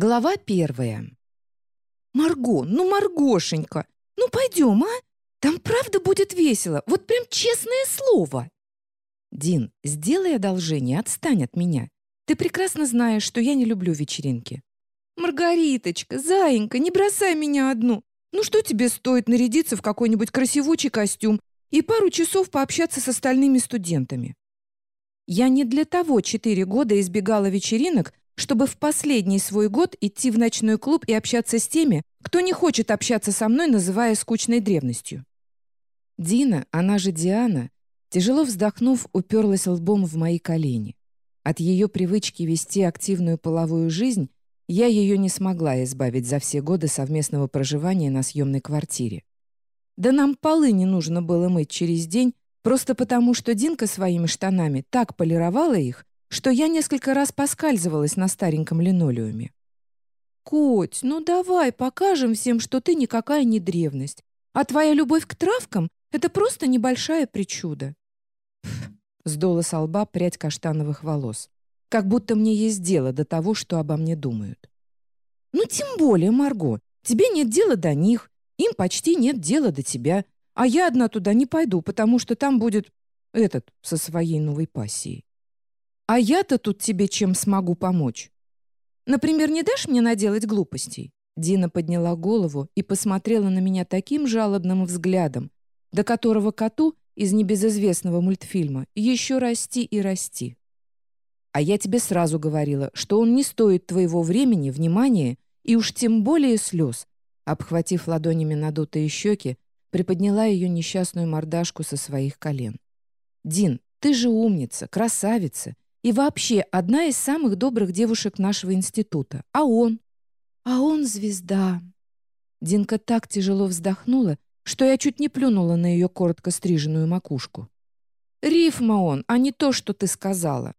Глава первая. «Марго, ну, Маргошенька, ну пойдем, а? Там правда будет весело, вот прям честное слово!» «Дин, сделай одолжение, отстань от меня. Ты прекрасно знаешь, что я не люблю вечеринки». «Маргариточка, заинька, не бросай меня одну. Ну что тебе стоит нарядиться в какой-нибудь красивучий костюм и пару часов пообщаться с остальными студентами?» Я не для того четыре года избегала вечеринок, чтобы в последний свой год идти в ночной клуб и общаться с теми, кто не хочет общаться со мной, называя скучной древностью. Дина, она же Диана, тяжело вздохнув, уперлась лбом в мои колени. От ее привычки вести активную половую жизнь я ее не смогла избавить за все годы совместного проживания на съемной квартире. Да нам полы не нужно было мыть через день, просто потому что Динка своими штанами так полировала их, что я несколько раз поскальзывалась на стареньком линолеуме. «Коть, ну давай покажем всем, что ты никакая не древность, а твоя любовь к травкам — это просто небольшая причуда». Пф, сдула со лба прядь каштановых волос. Как будто мне есть дело до того, что обо мне думают. «Ну, тем более, Марго, тебе нет дела до них, им почти нет дела до тебя, а я одна туда не пойду, потому что там будет этот со своей новой пассией. А я-то тут тебе чем смогу помочь? Например, не дашь мне наделать глупостей?» Дина подняла голову и посмотрела на меня таким жалобным взглядом, до которого коту из небезызвестного мультфильма еще расти и расти. А я тебе сразу говорила, что он не стоит твоего времени, внимания и уж тем более слез. Обхватив ладонями надутые щеки, приподняла ее несчастную мордашку со своих колен. «Дин, ты же умница, красавица, и вообще одна из самых добрых девушек нашего института. А он? А он звезда. Динка так тяжело вздохнула, что я чуть не плюнула на ее коротко стриженную макушку. Рифма он, а не то, что ты сказала.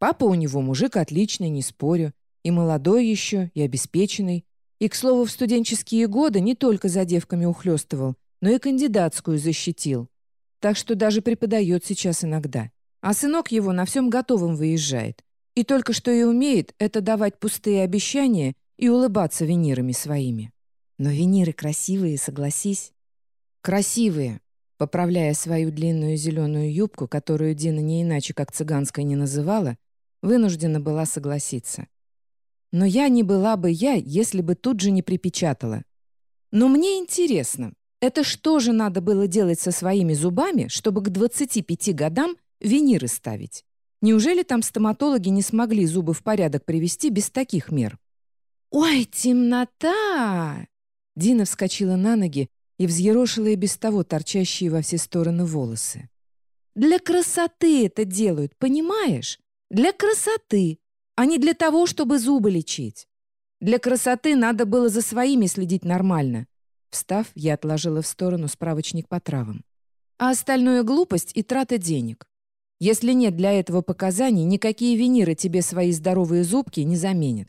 Папа у него мужик отличный, не спорю. И молодой еще, и обеспеченный. И, к слову, в студенческие годы не только за девками ухлёстывал, но и кандидатскую защитил. Так что даже преподает сейчас иногда. А сынок его на всем готовом выезжает. И только что и умеет это давать пустые обещания и улыбаться винирами своими. Но виниры красивые, согласись. Красивые, поправляя свою длинную зеленую юбку, которую Дина не иначе как цыганской не называла, вынуждена была согласиться. Но я не была бы я, если бы тут же не припечатала. Но мне интересно, это что же надо было делать со своими зубами, чтобы к 25 годам виниры ставить. Неужели там стоматологи не смогли зубы в порядок привести без таких мер? «Ой, темнота!» Дина вскочила на ноги и взъерошила и без того торчащие во все стороны волосы. «Для красоты это делают, понимаешь? Для красоты, а не для того, чтобы зубы лечить. Для красоты надо было за своими следить нормально». Встав, я отложила в сторону справочник по травам. А остальное — глупость и трата денег. Если нет для этого показаний, никакие виниры тебе свои здоровые зубки не заменят.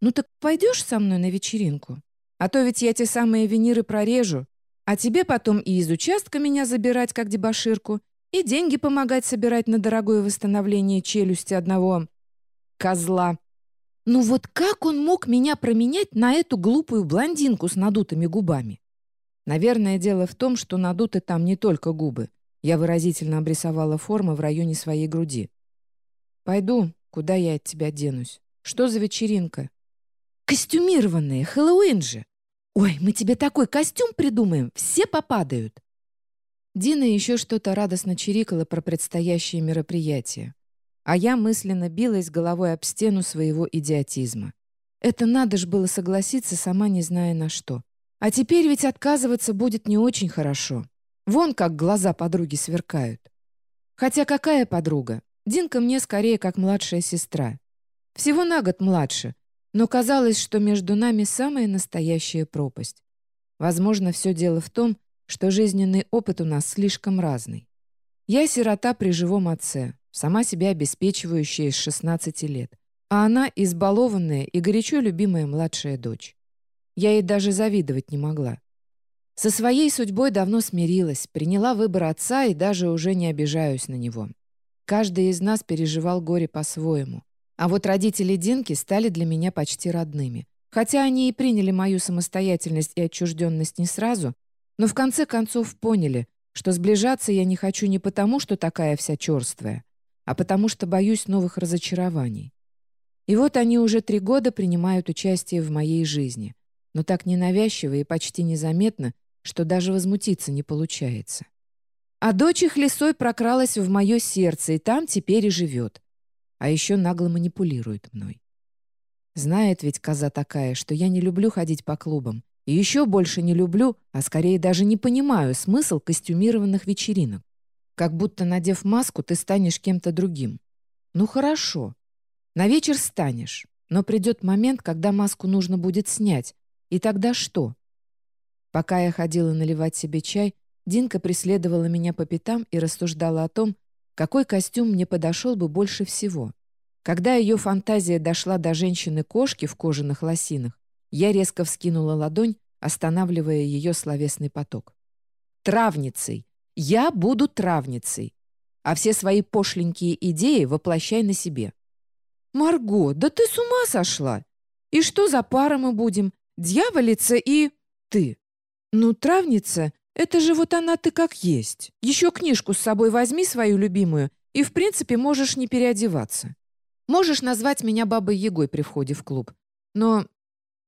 Ну так пойдешь со мной на вечеринку? А то ведь я те самые виниры прорежу, а тебе потом и из участка меня забирать как дебоширку, и деньги помогать собирать на дорогое восстановление челюсти одного козла. Ну вот как он мог меня променять на эту глупую блондинку с надутыми губами? Наверное, дело в том, что надуты там не только губы, я выразительно обрисовала формы в районе своей груди. «Пойду, куда я от тебя денусь? Что за вечеринка?» «Костюмированные, Хэллоуин же! Ой, мы тебе такой костюм придумаем, все попадают!» Дина еще что-то радостно чирикала про предстоящее мероприятие. А я мысленно билась головой об стену своего идиотизма. Это надо ж было согласиться, сама не зная на что. А теперь ведь отказываться будет не очень хорошо. Вон как глаза подруги сверкают. Хотя какая подруга? Динка мне скорее как младшая сестра. Всего на год младше, но казалось, что между нами самая настоящая пропасть. Возможно, все дело в том, что жизненный опыт у нас слишком разный. Я сирота при живом отце, сама себя обеспечивающая с 16 лет, а она избалованная и горячо любимая младшая дочь. Я ей даже завидовать не могла. Со своей судьбой давно смирилась, приняла выбор отца и даже уже не обижаюсь на него. Каждый из нас переживал горе по-своему. А вот родители Динки стали для меня почти родными. Хотя они и приняли мою самостоятельность и отчужденность не сразу, но в конце концов поняли, что сближаться я не хочу не потому, что такая вся черствая, а потому что боюсь новых разочарований. И вот они уже три года принимают участие в моей жизни, но так ненавязчиво и почти незаметно, что даже возмутиться не получается. А дочь их лесой прокралась в мое сердце, и там теперь и живет. А еще нагло манипулирует мной. Знает ведь коза такая, что я не люблю ходить по клубам. И еще больше не люблю, а скорее даже не понимаю смысл костюмированных вечеринок. Как будто, надев маску, ты станешь кем-то другим. Ну хорошо. На вечер станешь. Но придет момент, когда маску нужно будет снять. И тогда что? Пока я ходила наливать себе чай, Динка преследовала меня по пятам и рассуждала о том, какой костюм мне подошел бы больше всего. Когда ее фантазия дошла до женщины-кошки в кожаных лосинах, я резко вскинула ладонь, останавливая ее словесный поток. «Травницей! Я буду травницей! А все свои пошленькие идеи воплощай на себе!» «Марго, да ты с ума сошла! И что за пара мы будем? Дьяволица и... ты!» «Ну, травница, это же вот она ты как есть. Еще книжку с собой возьми свою любимую, и в принципе можешь не переодеваться. Можешь назвать меня бабой Егой при входе в клуб. Но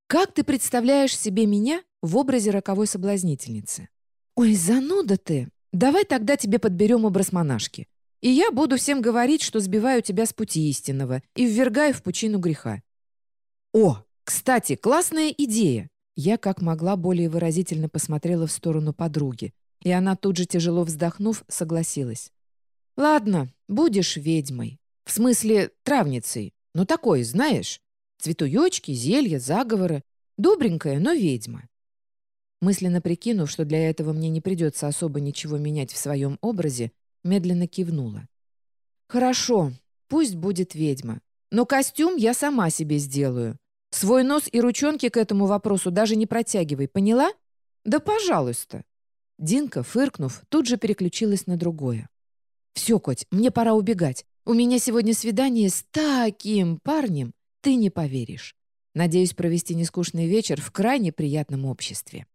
как ты представляешь себе меня в образе роковой соблазнительницы? Ой, зануда ты! Давай тогда тебе подберем образ монашки. И я буду всем говорить, что сбиваю тебя с пути истинного и ввергаю в пучину греха. О, кстати, классная идея. Я как могла более выразительно посмотрела в сторону подруги, и она тут же, тяжело вздохнув, согласилась. «Ладно, будешь ведьмой. В смысле, травницей. Ну, такой, знаешь. Цветуёчки, зелья, заговоры. Добренькая, но ведьма. Мысленно прикинув, что для этого мне не придется особо ничего менять в своем образе, медленно кивнула. «Хорошо, пусть будет ведьма. Но костюм я сама себе сделаю. Свой нос и ручонки к этому вопросу даже не протягивай, поняла? Да пожалуйста». Динка, фыркнув, тут же переключилась на другое. «Все, Коть, мне пора убегать. У меня сегодня свидание с таким парнем, ты не поверишь. Надеюсь провести нескучный вечер в крайне приятном обществе».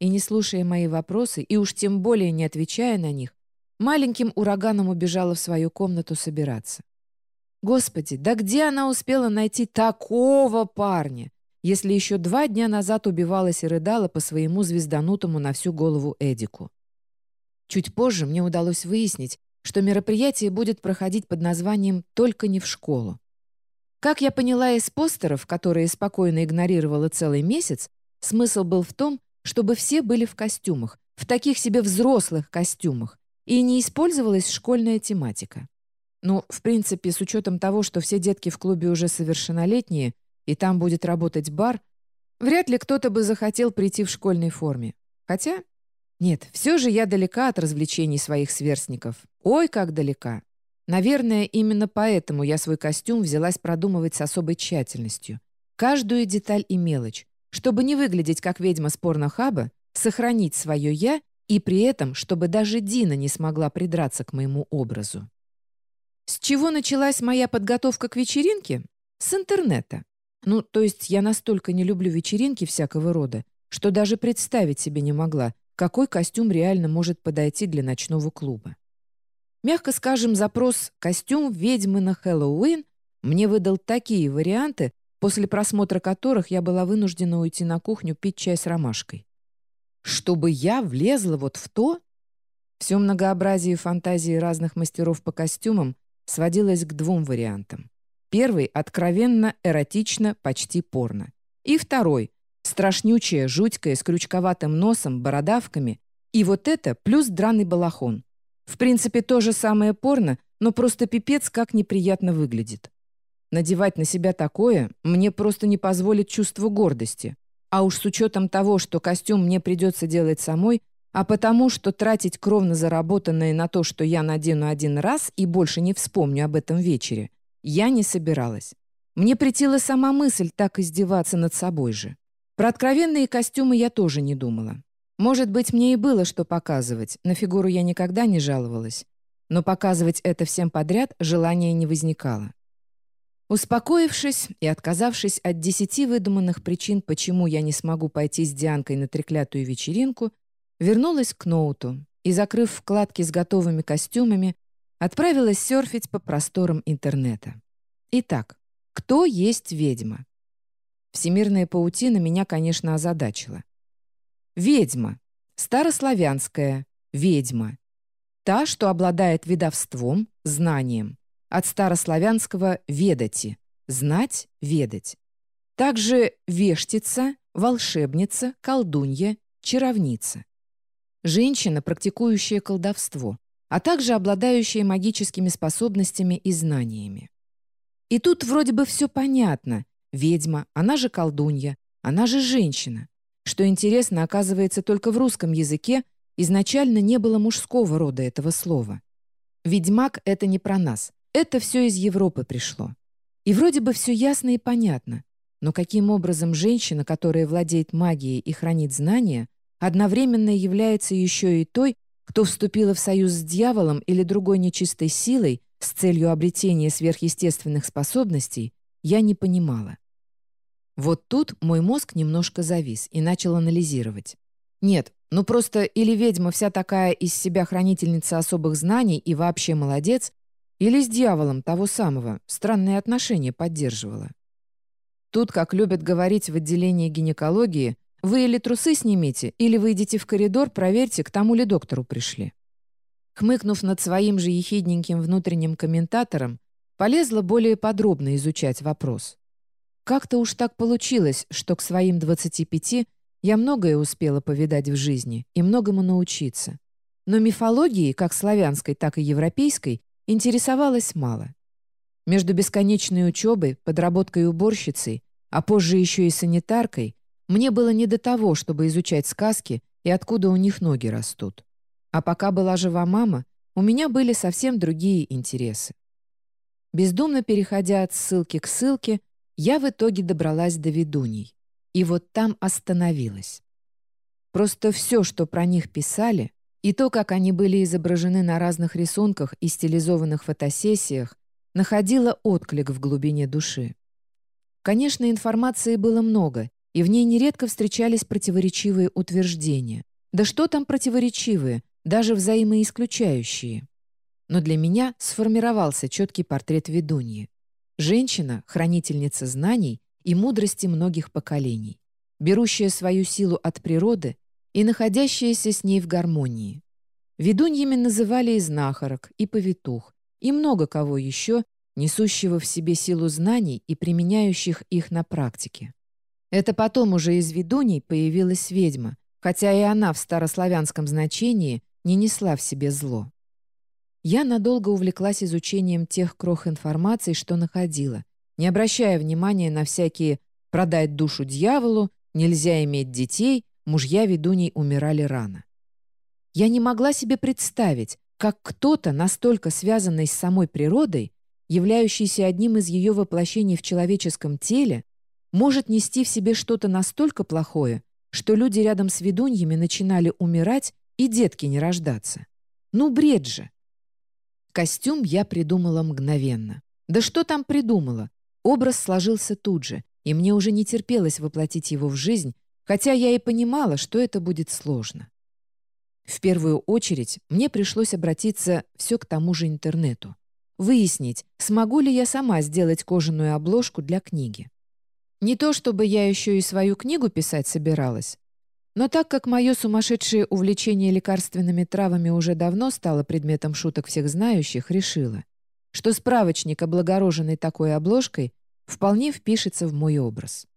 И не слушая мои вопросы, и уж тем более не отвечая на них, маленьким ураганом убежала в свою комнату собираться. Господи, да где она успела найти такого парня, если еще два дня назад убивалась и рыдала по своему звезданутому на всю голову Эдику? Чуть позже мне удалось выяснить, что мероприятие будет проходить под названием «Только не в школу». Как я поняла из постеров, которые спокойно игнорировала целый месяц, смысл был в том, чтобы все были в костюмах, в таких себе взрослых костюмах, и не использовалась школьная тематика. Ну, в принципе, с учетом того, что все детки в клубе уже совершеннолетние, и там будет работать бар, вряд ли кто-то бы захотел прийти в школьной форме. Хотя нет, все же я далека от развлечений своих сверстников. Ой, как далека. Наверное, именно поэтому я свой костюм взялась продумывать с особой тщательностью. Каждую деталь и мелочь, чтобы не выглядеть как ведьма с порнохаба, сохранить свое «я» и при этом, чтобы даже Дина не смогла придраться к моему образу. С чего началась моя подготовка к вечеринке? С интернета. Ну, то есть я настолько не люблю вечеринки всякого рода, что даже представить себе не могла, какой костюм реально может подойти для ночного клуба. Мягко скажем, запрос «костюм ведьмы на Хэллоуин» мне выдал такие варианты, после просмотра которых я была вынуждена уйти на кухню пить чай с ромашкой. Чтобы я влезла вот в то? Все многообразие фантазии разных мастеров по костюмам сводилось к двум вариантам. Первый — откровенно, эротично, почти порно. И второй Страшнючая, жутькая, с крючковатым носом, бородавками. И вот это плюс драный балахон. В принципе, то же самое порно, но просто пипец как неприятно выглядит. Надевать на себя такое мне просто не позволит чувство гордости. А уж с учетом того, что костюм мне придется делать самой, а потому, что тратить кровно заработанное на то, что я надену один раз и больше не вспомню об этом вечере, я не собиралась. Мне претила сама мысль так издеваться над собой же. Про откровенные костюмы я тоже не думала. Может быть, мне и было что показывать, на фигуру я никогда не жаловалась. Но показывать это всем подряд желания не возникало. Успокоившись и отказавшись от десяти выдуманных причин, почему я не смогу пойти с Дианкой на треклятую вечеринку, вернулась к ноуту и, закрыв вкладки с готовыми костюмами, отправилась серфить по просторам интернета. Итак, кто есть ведьма? Всемирная паутина меня, конечно, озадачила. Ведьма. Старославянская. Ведьма. Та, что обладает видовством, знанием. От старославянского «ведати» — знать, ведать. Также вештица, волшебница, колдунья, чаровница. Женщина, практикующая колдовство, а также обладающая магическими способностями и знаниями. И тут вроде бы все понятно. Ведьма, она же колдунья, она же женщина. Что интересно, оказывается, только в русском языке изначально не было мужского рода этого слова. Ведьмак — это не про нас. Это все из Европы пришло. И вроде бы все ясно и понятно. Но каким образом женщина, которая владеет магией и хранит знания, одновременно является еще и той, кто вступила в союз с дьяволом или другой нечистой силой с целью обретения сверхъестественных способностей, я не понимала. Вот тут мой мозг немножко завис и начал анализировать. Нет, ну просто или ведьма вся такая из себя хранительница особых знаний и вообще молодец, или с дьяволом того самого странные отношения поддерживала. Тут, как любят говорить в отделении гинекологии, вы или трусы снимите, или выйдите в коридор, проверьте, к тому ли доктору пришли. Хмыкнув над своим же ехидненьким внутренним комментатором, полезла более подробно изучать вопрос. Как-то уж так получилось, что к своим 25 я многое успела повидать в жизни и многому научиться. Но мифологии, как славянской, так и европейской, интересовалась мало. Между бесконечной учебой, подработкой уборщицей, а позже еще и санитаркой, мне было не до того, чтобы изучать сказки и откуда у них ноги растут. А пока была жива мама, у меня были совсем другие интересы. Бездумно переходя от ссылки к ссылке, я в итоге добралась до ведуней. И вот там остановилась. Просто все, что про них писали, и то, как они были изображены на разных рисунках и стилизованных фотосессиях, находило отклик в глубине души. Конечно, информации было много, и в ней нередко встречались противоречивые утверждения. Да что там противоречивые, даже взаимоисключающие. Но для меня сформировался четкий портрет ведуньи. Женщина, хранительница знаний и мудрости многих поколений, берущая свою силу от природы и находящиеся с ней в гармонии. Ведуньями называли и знахарок, и повитух, и много кого еще, несущего в себе силу знаний и применяющих их на практике. Это потом уже из ведуней появилась ведьма, хотя и она в старославянском значении не несла в себе зло. Я надолго увлеклась изучением тех крох информации, что находила, не обращая внимания на всякие «продать душу дьяволу», «нельзя иметь детей», мужья ведуней умирали рано. Я не могла себе представить, как кто-то, настолько связанный с самой природой, являющийся одним из ее воплощений в человеческом теле, может нести в себе что-то настолько плохое, что люди рядом с ведуньями начинали умирать и детки не рождаться. Ну, бред же! Костюм я придумала мгновенно. Да что там придумала? Образ сложился тут же, и мне уже не терпелось воплотить его в жизнь, хотя я и понимала, что это будет сложно. В первую очередь мне пришлось обратиться все к тому же интернету. Выяснить, смогу ли я сама сделать кожаную обложку для книги. Не то чтобы я еще и свою книгу писать собиралась, но так как мое сумасшедшее увлечение лекарственными травами уже давно стало предметом шуток всех знающих, решила, что справочник, облагороженный такой обложкой, вполне впишется в мой образ.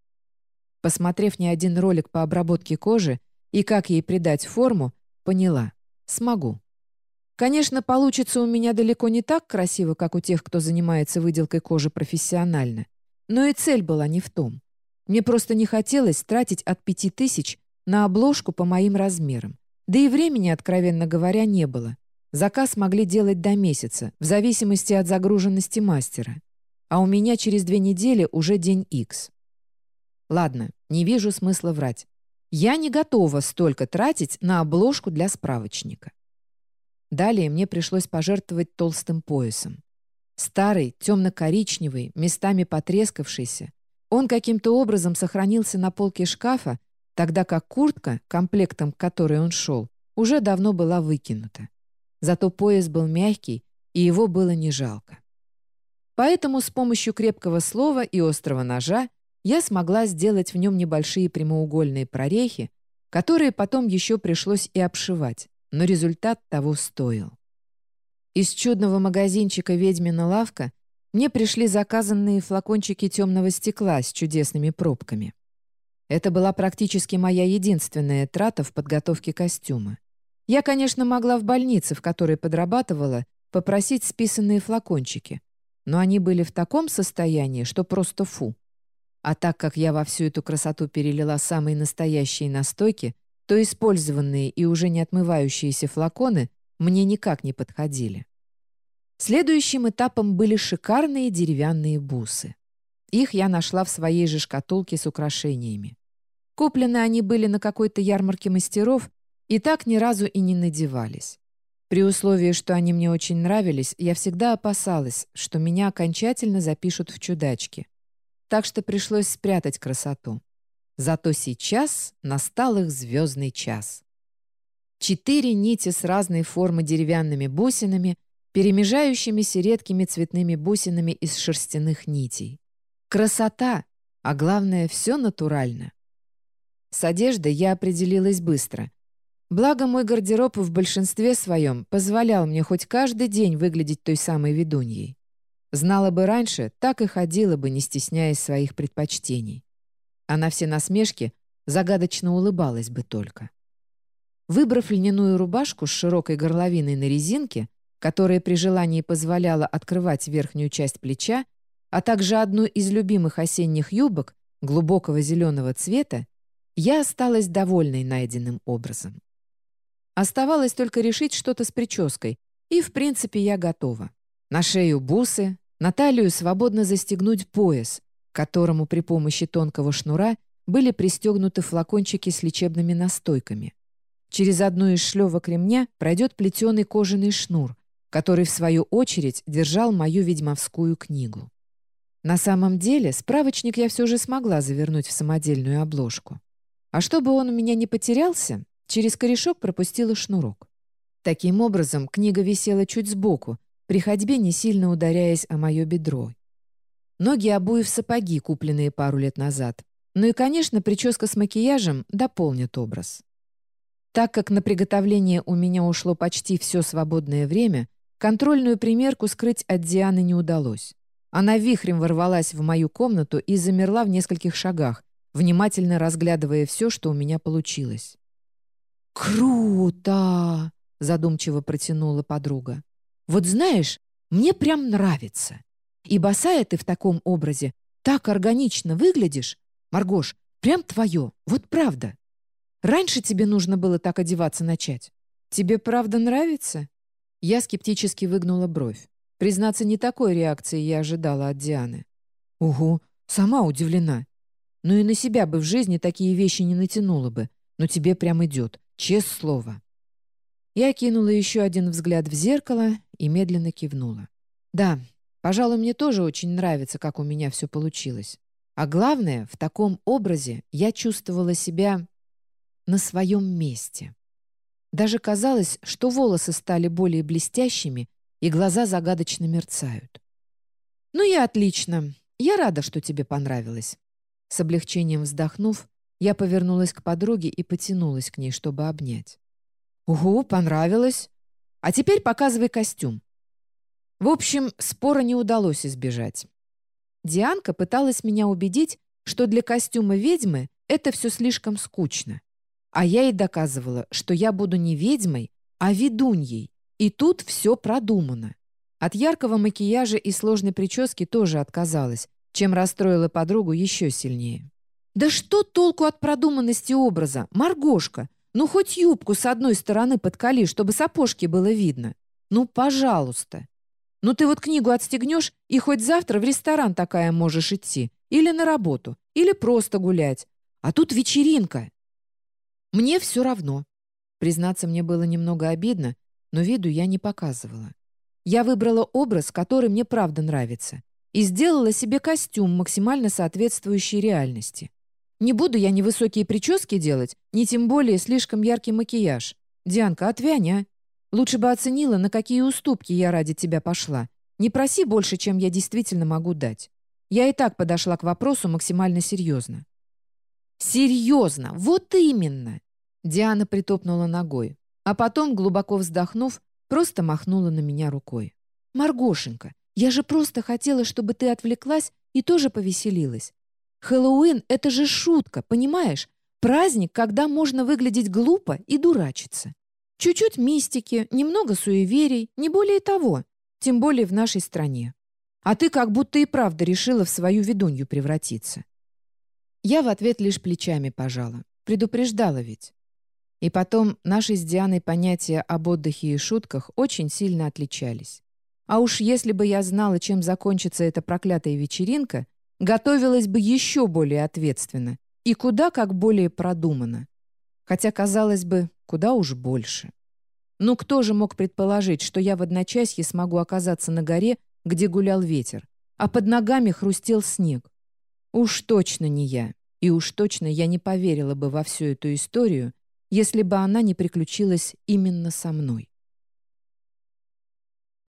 Посмотрев не один ролик по обработке кожи и как ей придать форму, поняла — смогу. Конечно, получится у меня далеко не так красиво, как у тех, кто занимается выделкой кожи профессионально, но и цель была не в том. Мне просто не хотелось тратить от пяти тысяч на обложку по моим размерам. Да и времени, откровенно говоря, не было. Заказ могли делать до месяца, в зависимости от загруженности мастера. А у меня через две недели уже день X. Ладно, не вижу смысла врать. Я не готова столько тратить на обложку для справочника. Далее мне пришлось пожертвовать толстым поясом. Старый, темно-коричневый, местами потрескавшийся, он каким-то образом сохранился на полке шкафа, тогда как куртка, комплектом к которой он шел, уже давно была выкинута. Зато пояс был мягкий, и его было не жалко. Поэтому с помощью крепкого слова и острого ножа я смогла сделать в нем небольшие прямоугольные прорехи, которые потом еще пришлось и обшивать, но результат того стоил. Из чудного магазинчика «Ведьмина лавка» мне пришли заказанные флакончики темного стекла с чудесными пробками. Это была практически моя единственная трата в подготовке костюма. Я, конечно, могла в больнице, в которой подрабатывала, попросить списанные флакончики, но они были в таком состоянии, что просто фу. А так как я во всю эту красоту перелила самые настоящие настойки, то использованные и уже не отмывающиеся флаконы мне никак не подходили. Следующим этапом были шикарные деревянные бусы. Их я нашла в своей же шкатулке с украшениями. Куплены они были на какой-то ярмарке мастеров и так ни разу и не надевались. При условии, что они мне очень нравились, я всегда опасалась, что меня окончательно запишут в чудачки. Так что пришлось спрятать красоту. Зато сейчас настал их звездный час. Четыре нити с разной формы деревянными бусинами, перемежающимися редкими цветными бусинами из шерстяных нитей. Красота, а главное, все натурально. С одеждой я определилась быстро. Благо, мой гардероб в большинстве своем позволял мне хоть каждый день выглядеть той самой ведуньей. Знала бы раньше, так и ходила бы, не стесняясь своих предпочтений. А на все насмешки загадочно улыбалась бы только. Выбрав льняную рубашку с широкой горловиной на резинке, которая при желании позволяла открывать верхнюю часть плеча, а также одну из любимых осенних юбок глубокого зеленого цвета, я осталась довольной найденным образом. Оставалось только решить что-то с прической, и, в принципе, я готова. На шею бусы, на талию свободно застегнуть пояс, к которому при помощи тонкого шнура были пристегнуты флакончики с лечебными настойками. Через одну из шлевок ремня пройдет плетеный кожаный шнур, который, в свою очередь, держал мою ведьмовскую книгу. На самом деле, справочник я все же смогла завернуть в самодельную обложку. А чтобы он у меня не потерялся, Через корешок пропустила шнурок. Таким образом, книга висела чуть сбоку, при ходьбе не сильно ударяясь о мое бедро. Ноги обуи в сапоги, купленные пару лет назад. Ну и, конечно, прическа с макияжем дополнит образ. Так как на приготовление у меня ушло почти все свободное время, контрольную примерку скрыть от Дианы не удалось. Она вихрем ворвалась в мою комнату и замерла в нескольких шагах, внимательно разглядывая все, что у меня получилось. «Круто!» — задумчиво протянула подруга. «Вот знаешь, мне прям нравится. И босая ты в таком образе так органично выглядишь. Маргош, прям твое, вот правда. Раньше тебе нужно было так одеваться начать. Тебе правда нравится?» Я скептически выгнула бровь. Признаться, не такой реакции я ожидала от Дианы. «Угу, сама удивлена. Ну и на себя бы в жизни такие вещи не натянула бы. Но тебе прям идет. Честное слово. Я кинула еще один взгляд в зеркало и медленно кивнула. Да, пожалуй, мне тоже очень нравится, как у меня все получилось. А главное, в таком образе я чувствовала себя на своем месте. Даже казалось, что волосы стали более блестящими, и глаза загадочно мерцают. «Ну и отлично. Я рада, что тебе понравилось». С облегчением вздохнув, я повернулась к подруге и потянулась к ней, чтобы обнять. «Угу, понравилось. А теперь показывай костюм». В общем, спора не удалось избежать. Дианка пыталась меня убедить, что для костюма ведьмы это все слишком скучно. А я ей доказывала, что я буду не ведьмой, а ведуньей. И тут все продумано. От яркого макияжа и сложной прически тоже отказалась, чем расстроила подругу еще сильнее. Да что толку от продуманности образа? Маргошка, ну хоть юбку с одной стороны подколи, чтобы сапожки было видно. Ну, пожалуйста. Ну ты вот книгу отстегнешь, и хоть завтра в ресторан такая можешь идти. Или на работу. Или просто гулять. А тут вечеринка. Мне все равно. Признаться, мне было немного обидно, но виду я не показывала. Я выбрала образ, который мне правда нравится, и сделала себе костюм, максимально соответствующий реальности. Не буду я ни высокие прически делать, ни тем более слишком яркий макияж. Дианка, отвянь, а? Лучше бы оценила, на какие уступки я ради тебя пошла. Не проси больше, чем я действительно могу дать. Я и так подошла к вопросу максимально серьезно. «Серьезно! Вот именно!» Диана притопнула ногой, а потом, глубоко вздохнув, просто махнула на меня рукой. «Маргошенька, я же просто хотела, чтобы ты отвлеклась и тоже повеселилась. Хэллоуин — это же шутка, понимаешь? Праздник, когда можно выглядеть глупо и дурачиться. Чуть-чуть мистики, немного суеверий, не более того, тем более в нашей стране. А ты как будто и правда решила в свою ведунью превратиться. Я в ответ лишь плечами пожала. Предупреждала ведь. И потом наши с Дианой понятия об отдыхе и шутках очень сильно отличались. А уж если бы я знала, чем закончится эта проклятая вечеринка, готовилась бы еще более ответственно и куда как более продуманно. Хотя, казалось бы, куда уж больше. Ну кто же мог предположить, что я в одночасье смогу оказаться на горе, где гулял ветер, а под ногами хрустел снег? Уж точно не я. И уж точно я не поверила бы во всю эту историю, если бы она не приключилась именно со мной.